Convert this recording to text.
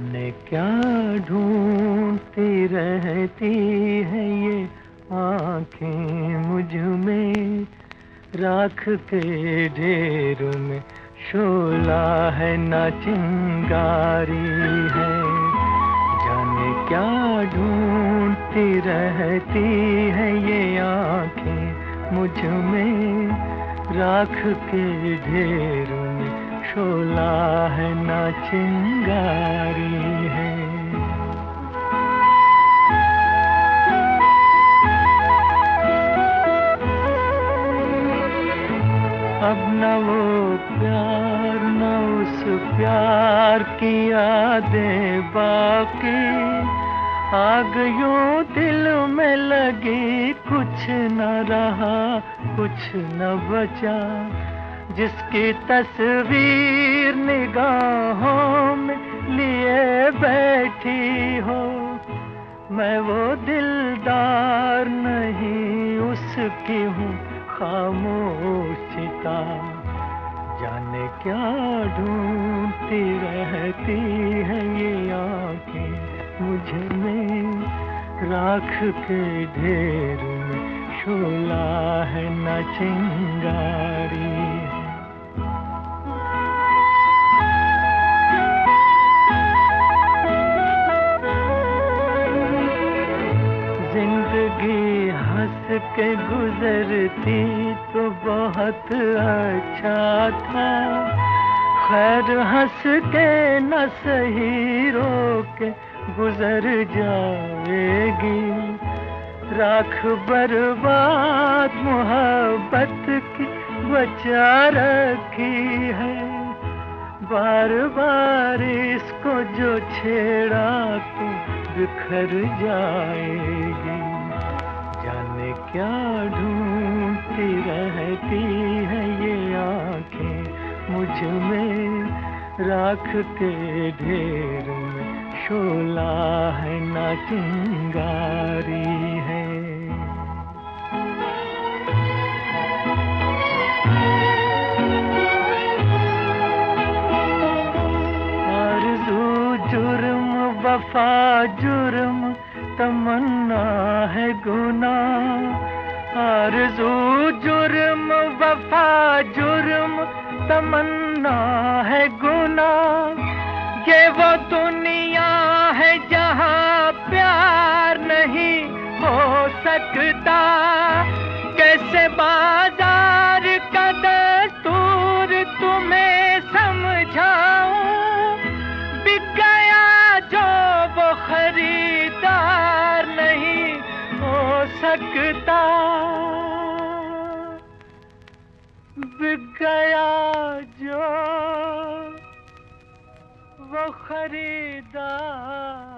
जाने क्या ढूंढती रहती है ये आँखें मुझमें? राख के ढेर में शोला है, ना चिंगारी है। जाने क्या ढूंढती रहती है ये आँखें मुझमें? राख के ढेर में शोला है ना चिंगारी है। अब न वो प्यार, न उस प्यार की यादें बाकी। आग यूँ दिल में लगी कुछ न रहा, कुछ न बचा। जिसकी तस्वीर निगाहों में लिए बैठी हो। मैं वो दिलदार नहीं, उसकी हूँ खामोशिता जाने क्या ढूंढती रहती है ये आँखें मुझे में। राख के ढेर में शोला है न चिंगारी। ज़िंदगी हंस के गुजरती तो बहुत अच्छा था। खैर हंस के न सही रो के गुजर जाएगी। राख बर्बाद मोहब्बत की बचा रखी है। बार बार इसको जो छेड़ा तो बिखर जाएगी। क्या ढूंढती रहती है ये आँखें मुझमें? राख के ढेर में शोला है ना चिंगारी है। जुर्म, वफा जुर्म तमन्ना है गुना। आरज़ू जुर्म, वफा जुर्म, तमन्ना है गुना। ये वो दुनिया है जहाँ प्यार नहीं हो सकता। सकता बिक गया जो वो खरीदार